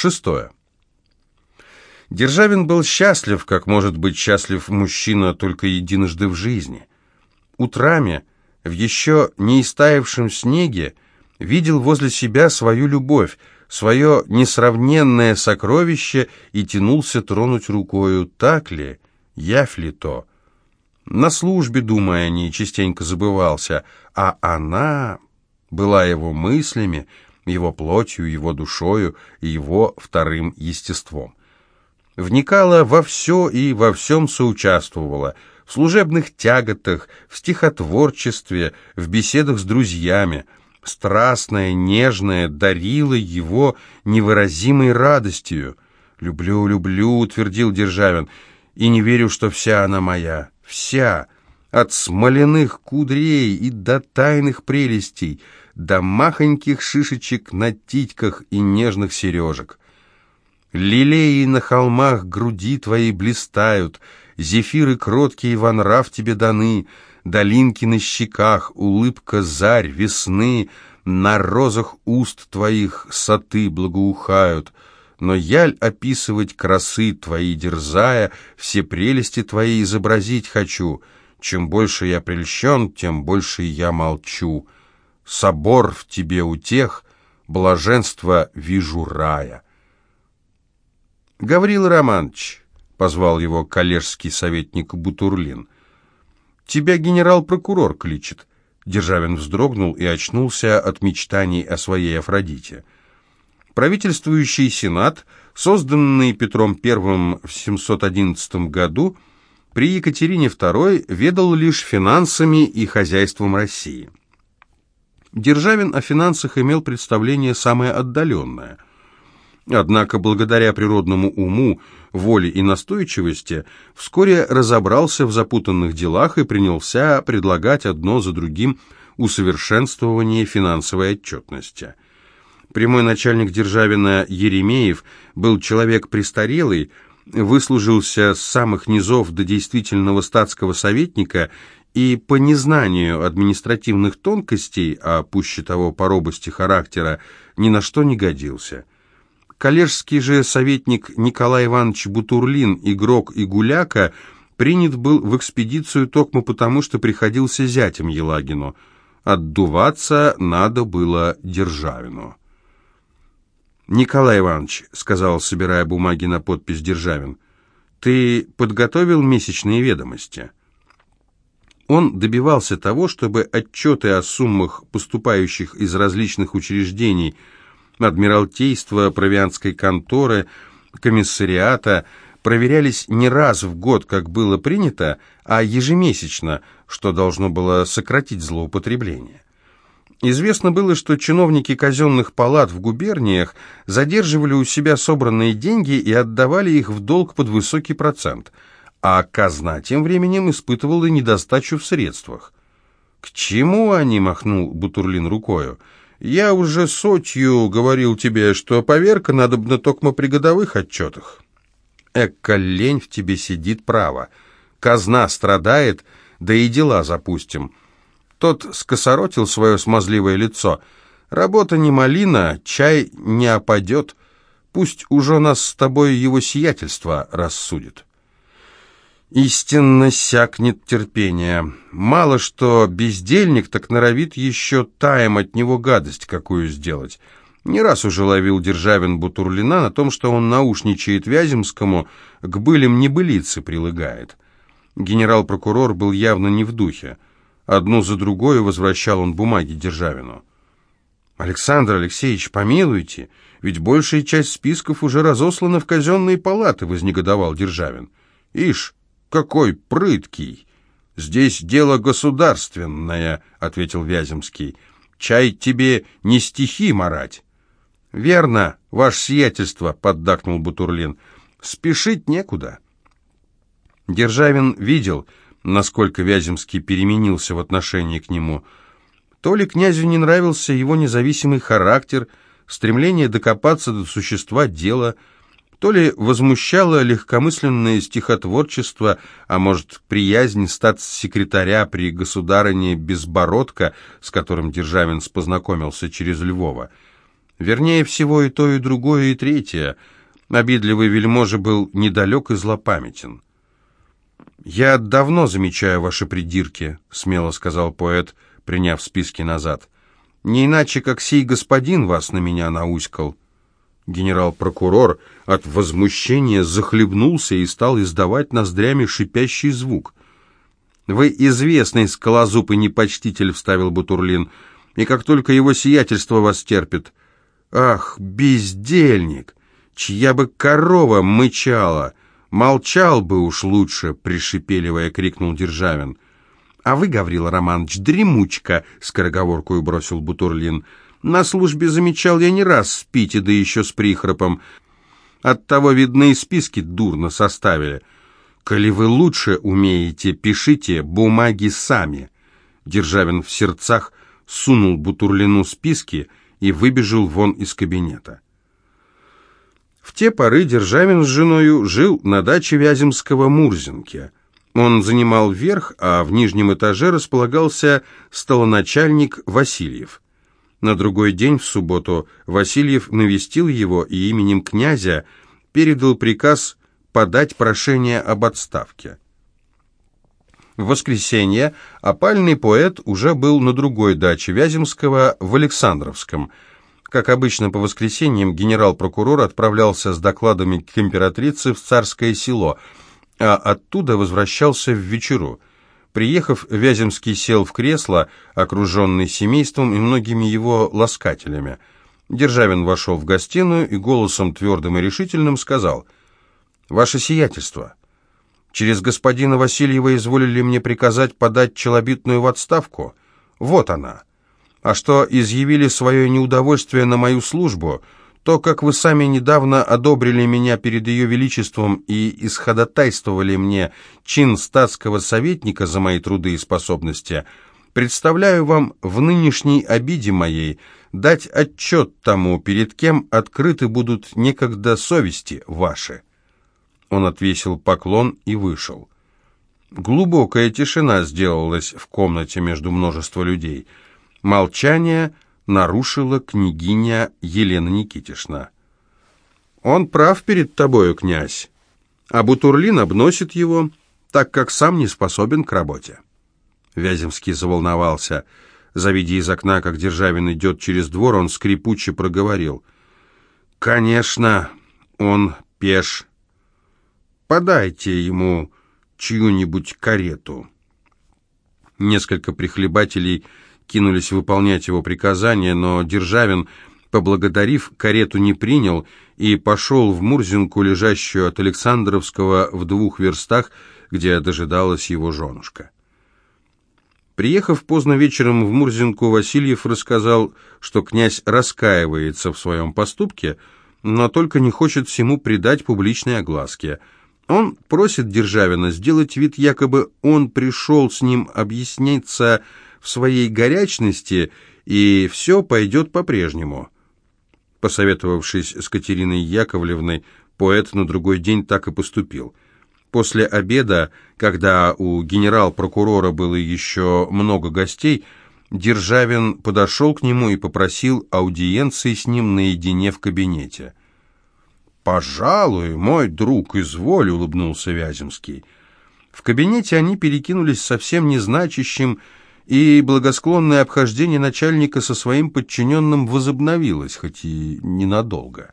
Шестое. Державин был счастлив, как может быть счастлив мужчина только единожды в жизни. Утрами, в еще не истаившем снеге, видел возле себя свою любовь, свое несравненное сокровище и тянулся тронуть рукою, так ли, явь ли то. На службе, думая о ней, частенько забывался, а она была его мыслями, его плотью, его душою и его вторым естеством. Вникала во все и во всем соучаствовала, в служебных тяготах, в стихотворчестве, в беседах с друзьями, страстная, нежная, дарила его невыразимой радостью. «Люблю, люблю», — утвердил Державин, — «и не верю, что вся она моя, вся, от смоляных кудрей и до тайных прелестей» до махоньких шишечек на титьках и нежных сережек. Лилеи на холмах груди твои блистают, зефиры кроткие во нрав тебе даны, долинки на щеках, улыбка зарь весны, на розах уст твоих соты благоухают. Но яль описывать красы твои дерзая, все прелести твои изобразить хочу. Чем больше я прельщен, тем больше я молчу собор в тебе утех, блаженство вижу рая. Гаврил Романович, позвал его коллежский советник Бутурлин, тебя генерал-прокурор кличет. Державин вздрогнул и очнулся от мечтаний о своей Афродите. Правительствующий сенат, созданный Петром I в 711 году, при Екатерине II ведал лишь финансами и хозяйством России. Державин о финансах имел представление самое отдаленное. Однако, благодаря природному уму, воле и настойчивости, вскоре разобрался в запутанных делах и принялся предлагать одно за другим усовершенствование финансовой отчетности. Прямой начальник Державина Еремеев был человек престарелый, выслужился с самых низов до действительного статского советника и по незнанию административных тонкостей, а пуще того по робости характера, ни на что не годился. Коллежский же советник Николай Иванович Бутурлин, игрок и гуляка, принят был в экспедицию токмо потому, что приходился зятем Елагину. Отдуваться надо было Державину. «Николай Иванович», — сказал, собирая бумаги на подпись Державин, — «ты подготовил месячные ведомости?» Он добивался того, чтобы отчеты о суммах, поступающих из различных учреждений, Адмиралтейства, провианской конторы, комиссариата, проверялись не раз в год, как было принято, а ежемесячно, что должно было сократить злоупотребление. Известно было, что чиновники казенных палат в губерниях задерживали у себя собранные деньги и отдавали их в долг под высокий процент – а казна тем временем испытывала недостачу в средствах. «К чему они?» — махнул Бутурлин рукою. «Я уже сотью говорил тебе, что поверка надо бы на токмо при годовых отчетах». «Эка лень в тебе сидит право. Казна страдает, да и дела запустим». Тот скосоротил свое смазливое лицо. «Работа не малина, чай не опадет. Пусть уже нас с тобой его сиятельство рассудит». Истинно сякнет терпение. Мало что бездельник, так норовит еще таем от него гадость какую сделать. Не раз уже ловил Державин Бутурлина на том, что он наушничает Вяземскому, к былим небылицы прилагает. Генерал-прокурор был явно не в духе. Одну за другой возвращал он бумаги Державину. «Александр Алексеевич, помилуйте, ведь большая часть списков уже разослана в казенные палаты», — вознегодовал Державин. «Ишь, какой прыткий! Здесь дело государственное, — ответил Вяземский. Чай тебе не стихи марать. Верно, ваше сиятельство, — поддакнул Бутурлин. Спешить некуда. Державин видел, насколько Вяземский переменился в отношении к нему. То ли князю не нравился его независимый характер, стремление докопаться до существа дела — то ли возмущало легкомысленное стихотворчество, а может, приязнь статс-секретаря при государине Безбородко, с которым Державин познакомился через Львова. Вернее всего и то, и другое, и третье. Обидливый вельможа был недалек и злопамятен. «Я давно замечаю ваши придирки», — смело сказал поэт, приняв списки назад. «Не иначе, как сей господин вас на меня науськал». Генерал-прокурор от возмущения захлебнулся и стал издавать ноздрями шипящий звук. «Вы известный скалозуб и непочтитель», — вставил Бутурлин, — «и как только его сиятельство вас терпит». «Ах, бездельник! Чья бы корова мычала! Молчал бы уж лучше!» — пришипеливая, крикнул Державин. «А вы, Гаврил Романович, дремучка!» — скороговоркую бросил Бутурлин. На службе замечал я не раз спите, да еще с прихрапом. Оттого, видно, и списки дурно составили. Коли вы лучше умеете, пишите бумаги сами. Державин в сердцах сунул Бутурлину списки и выбежал вон из кабинета. В те поры Державин с женою жил на даче Вяземского Мурзинки. Он занимал верх, а в нижнем этаже располагался столоначальник Васильев. На другой день, в субботу, Васильев навестил его и именем князя передал приказ подать прошение об отставке. В воскресенье опальный поэт уже был на другой даче Вяземского в Александровском. Как обычно по воскресеньям генерал-прокурор отправлялся с докладами к императрице в Царское село, а оттуда возвращался в вечеру – Приехав, Вяземский сел в кресло, окруженный семейством и многими его ласкателями. Державин вошел в гостиную и голосом твердым и решительным сказал, «Ваше сиятельство, через господина Васильева изволили мне приказать подать челобитную в отставку? Вот она. А что изъявили свое неудовольствие на мою службу — то, как вы сами недавно одобрили меня перед ее величеством и исходотайствовали мне чин статского советника за мои труды и способности, представляю вам в нынешней обиде моей дать отчет тому, перед кем открыты будут некогда совести ваши». Он отвесил поклон и вышел. Глубокая тишина сделалась в комнате между множества людей. Молчание — нарушила княгиня Елена Никитишна. «Он прав перед тобою, князь, а Бутурлин обносит его, так как сам не способен к работе». Вяземский заволновался. Завидя из окна, как Державин идет через двор, он скрипуче проговорил. «Конечно, он пеш. Подайте ему чью-нибудь карету». Несколько прихлебателей кинулись выполнять его приказания, но Державин, поблагодарив, карету не принял и пошел в Мурзинку, лежащую от Александровского в двух верстах, где дожидалась его женушка. Приехав поздно вечером в Мурзинку, Васильев рассказал, что князь раскаивается в своем поступке, но только не хочет всему придать публичной огласке. Он просит Державина сделать вид, якобы он пришел с ним объясниться в своей горячности, и все пойдет по-прежнему. Посоветовавшись с Катериной Яковлевной, поэт на другой день так и поступил. После обеда, когда у генерал-прокурора было еще много гостей, Державин подошел к нему и попросил аудиенции с ним наедине в кабинете. «Пожалуй, мой друг, изволь», — улыбнулся Вяземский. В кабинете они перекинулись совсем незначащим и благосклонное обхождение начальника со своим подчиненным возобновилось, хоть и ненадолго.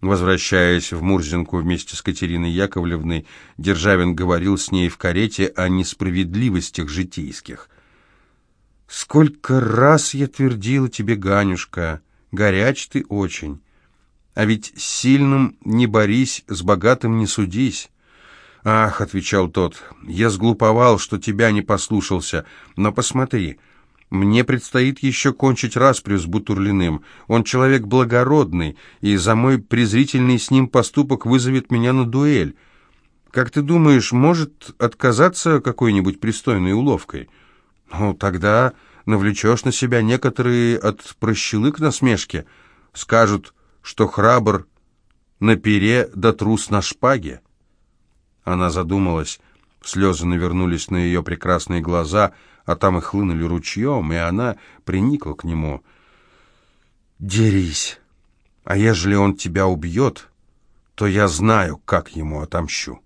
Возвращаясь в Мурзинку вместе с Катериной Яковлевной, Державин говорил с ней в карете о несправедливостях житейских. «Сколько раз я твердила тебе, Ганюшка, горяч ты очень, а ведь сильным не борись, с богатым не судись». «Ах», — отвечал тот, — «я сглуповал, что тебя не послушался, но посмотри». Мне предстоит еще кончить распрю с Бутурлиным. Он человек благородный, и за мой презрительный с ним поступок вызовет меня на дуэль. Как ты думаешь, может отказаться какой-нибудь пристойной уловкой? Ну, тогда навлечешь на себя некоторые от прощелык насмешки. Скажут, что храбр на пере да трус на шпаге. Она задумалась, слезы навернулись на ее прекрасные глаза, а там и хлынули ручьем, и она приникла к нему. Дерись. А ежели он тебя убьет, то я знаю, как ему отомщу».